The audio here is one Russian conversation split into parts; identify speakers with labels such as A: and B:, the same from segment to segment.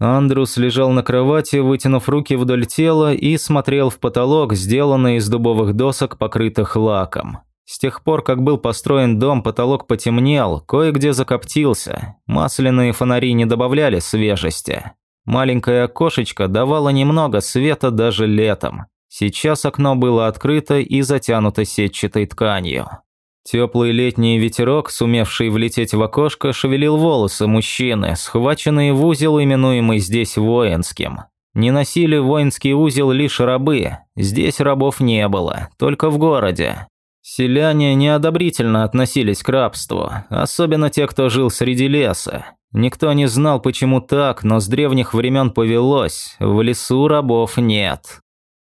A: Андрус лежал на кровати, вытянув руки вдоль тела и смотрел в потолок, сделанный из дубовых досок, покрытых лаком. С тех пор, как был построен дом, потолок потемнел, кое-где закоптился. Масляные фонари не добавляли свежести. Маленькое окошечко давало немного света даже летом. Сейчас окно было открыто и затянуто сетчатой тканью. Теплый летний ветерок, сумевший влететь в окошко, шевелил волосы мужчины, схваченные в узел, именуемый здесь воинским. Не носили воинский узел лишь рабы, здесь рабов не было, только в городе. Селяне неодобрительно относились к рабству, особенно те, кто жил среди леса. Никто не знал, почему так, но с древних времен повелось, в лесу рабов нет.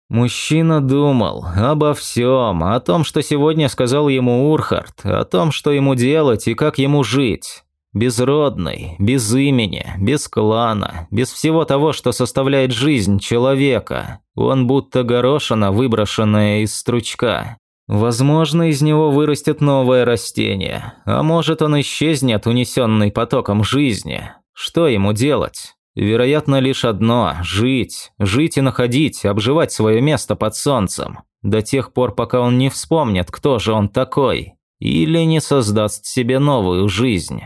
A: Мужчина думал обо всем, о том, что сегодня сказал ему Урхард, о том, что ему делать и как ему жить. Безродный, без имени, без клана, без всего того, что составляет жизнь человека. Он будто горошина, выброшенная из стручка. Возможно, из него вырастет новое растение, а может он исчезнет, унесенный потоком жизни. Что ему делать? Вероятно, лишь одно – жить, жить и находить, обживать свое место под солнцем, до тех пор, пока он не вспомнит, кто же он такой, или не создаст себе новую жизнь.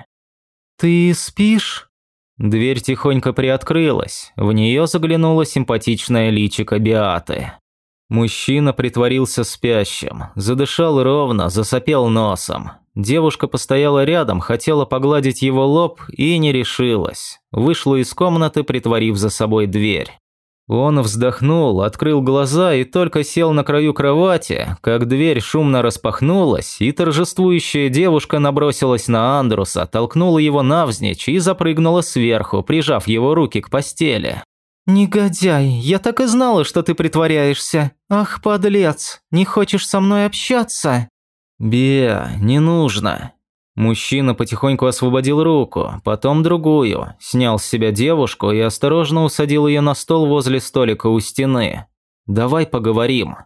A: «Ты спишь?» Дверь тихонько приоткрылась, в нее заглянула симпатичная личико Биаты. Мужчина притворился спящим, задышал ровно, засопел носом. Девушка постояла рядом, хотела погладить его лоб и не решилась. Вышла из комнаты, притворив за собой дверь. Он вздохнул, открыл глаза и только сел на краю кровати, как дверь шумно распахнулась, и торжествующая девушка набросилась на Андруса, толкнула его навзничь и запрыгнула сверху, прижав его руки к постели. «Негодяй, я так и знала, что ты притворяешься. Ах, подлец, не хочешь со мной общаться?» «Беа, не нужно». Мужчина потихоньку освободил руку, потом другую, снял с себя девушку и осторожно усадил ее на стол возле столика у стены. «Давай поговорим».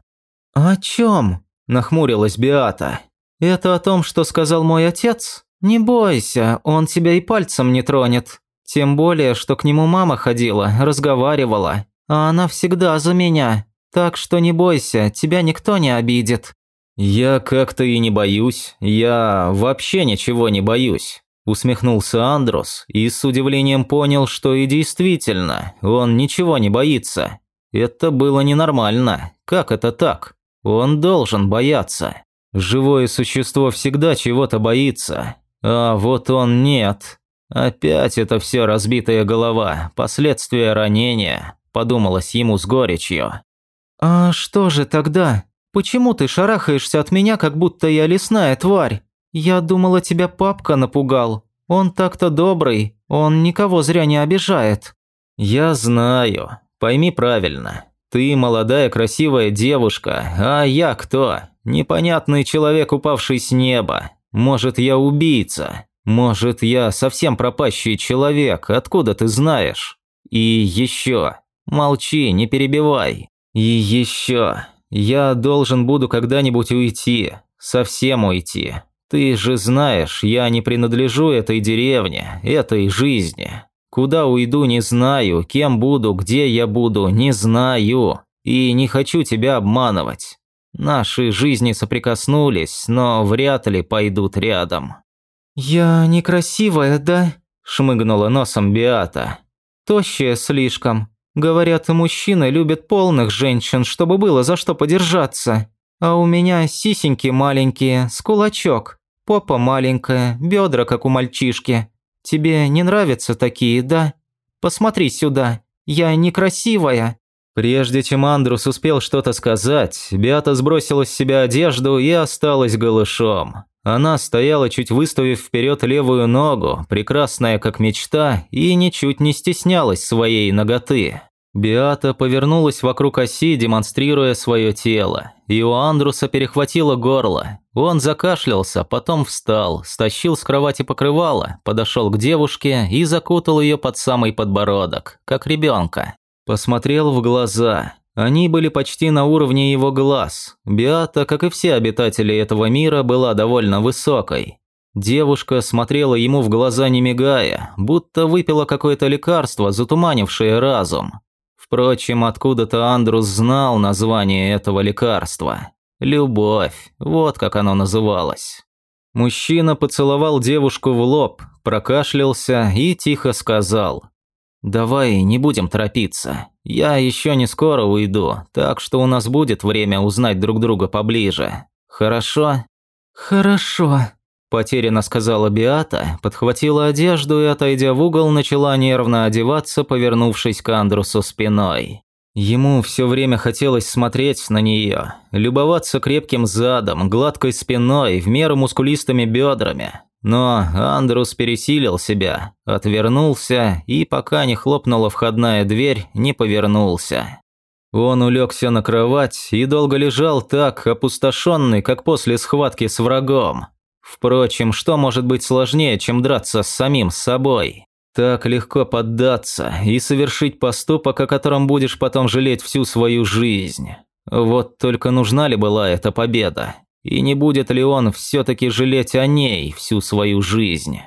A: «О чем?» – нахмурилась Беата. «Это о том, что сказал мой отец? Не бойся, он тебя и пальцем не тронет. Тем более, что к нему мама ходила, разговаривала, а она всегда за меня. Так что не бойся, тебя никто не обидит».
B: «Я как-то и не боюсь. Я вообще ничего не боюсь», – усмехнулся Андрос и с удивлением понял, что и действительно, он ничего не боится. Это было ненормально. Как это так? Он должен бояться. Живое существо всегда чего-то боится. А вот он нет. Опять это все разбитая голова, последствия ранения, подумалось ему с горечью.
A: «А что же тогда?» Почему ты шарахаешься от меня, как будто я лесная тварь? Я думала, тебя папка напугал. Он так-то добрый, он никого зря не обижает».
B: «Я знаю. Пойми правильно. Ты молодая красивая девушка, а я кто? Непонятный человек, упавший с неба. Может, я убийца? Может, я совсем пропащий человек, откуда ты знаешь? И еще. Молчи, не перебивай. И еще. Я должен буду когда-нибудь уйти, совсем уйти. Ты же знаешь, я не принадлежу этой деревне, этой жизни. Куда уйду, не знаю, кем буду, где я буду, не знаю. И не хочу тебя обманывать. Наши жизни соприкоснулись, но вряд ли пойдут рядом».
A: «Я некрасивая, да?» – шмыгнула носом Биата. «Тощая слишком. Говорят, мужчины любят полных женщин, чтобы было за что подержаться. А у меня сисеньки маленькие, с кулачок, попа маленькая, бедра, как у мальчишки. Тебе не нравятся такие, да? Посмотри сюда, я некрасивая».
B: Прежде чем Андрус успел что-то сказать, Беата сбросила с себя одежду и осталась голышом. Она стояла, чуть выставив вперед левую ногу, прекрасная как мечта, и ничуть не стеснялась своей ноготы. Биата повернулась вокруг оси, демонстрируя свое тело, и у Андруса перехватило горло. Он закашлялся, потом встал, стащил с кровати покрывало, подошел к девушке и закутал ее под самый подбородок, как ребенка. Посмотрел в глаза. Они были почти на уровне его глаз. Биата, как и все обитатели этого мира, была довольно высокой.
A: Девушка смотрела ему в глаза не мигая, будто выпила какое-то лекарство, затуманившее разум. Впрочем, откуда-то Андрус знал название этого лекарства. Любовь, вот как оно называлось. Мужчина поцеловал девушку в лоб, прокашлялся и тихо сказал. «Давай не будем торопиться. Я еще не скоро уйду, так что у нас будет время узнать друг друга поближе. Хорошо?» «Хорошо», – потерянно сказала Биата, подхватила одежду и, отойдя в угол, начала нервно одеваться, повернувшись к Андрусу спиной. Ему все время хотелось смотреть на нее, любоваться крепким задом, гладкой спиной, в меру мускулистыми бедрами. Но Андрус пересилил себя, отвернулся и, пока не хлопнула входная дверь, не повернулся. Он улегся на кровать и долго лежал так, опустошенный, как после схватки с врагом. Впрочем, что может быть сложнее, чем драться с самим собой? Так легко поддаться и совершить поступок, о котором будешь потом жалеть всю свою жизнь. Вот только нужна ли была эта победа? И не будет ли он все-таки жалеть о ней всю свою жизнь?